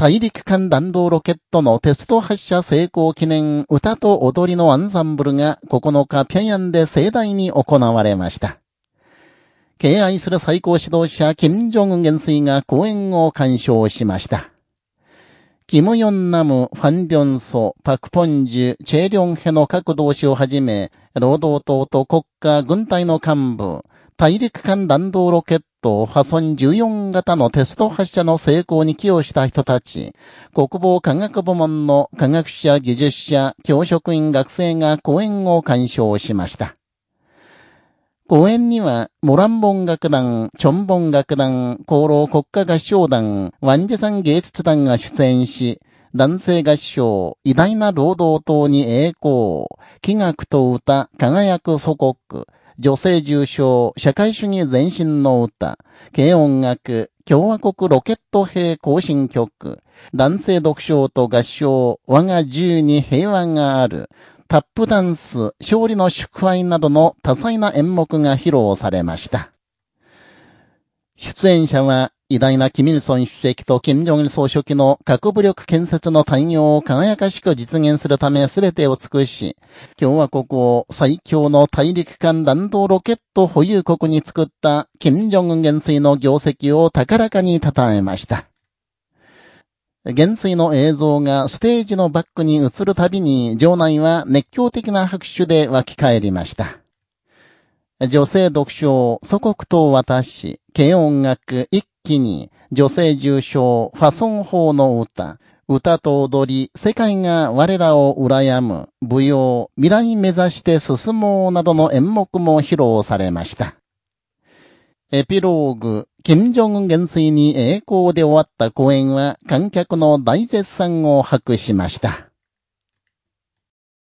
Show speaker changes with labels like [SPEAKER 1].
[SPEAKER 1] 大陸間弾道ロケットのテスト発射成功記念歌と踊りのアンサンブルが9日平壌で盛大に行われました。敬愛する最高指導者、金正恩元帥が講演を鑑賞しました。キム・ヨンナム、ファン・ビョンソ、パク・ポンジュ、チェ・リョンヘの各同志をはじめ、労働党と国家、軍隊の幹部、大陸間弾道ロケット、ファソン14型のテスト発射の成功に寄与した人たち、国防科学部門の科学者、技術者、教職員学生が講演を鑑賞しました。公演には、モランボン楽団、チョンボン楽団、功労国家合唱団、ワンジェサン芸術団が出演し、男性合唱、偉大な労働党に栄光、気学と歌、輝く祖国、女性重症、社会主義前進の歌、軽音楽、共和国ロケット兵行進曲、男性独唱と合唱、我が銃に平和がある、タップダンス、勝利の祝杯などの多彩な演目が披露されました。出演者は、偉大なキミルソン主席とキム・ジョン総書記の核武力建設の対応を輝かしく実現するため全てを尽くし、共和国を最強の大陸間弾道ロケット保有国に作ったキム・ジョン元帥の業績を高らかに称えました。元帥の映像がステージのバックに映るたびに、場内は熱狂的な拍手で湧き返りました。女性読書、祖国と私、軽音楽、一気に、女性重症、ファソン法の歌、歌と踊り、世界が我らを羨む、舞踊、未来目指して進もうなどの演目も披露されました。エピローグ、金正恩元帥に栄光で終わった公演は観客の大絶賛を博しました。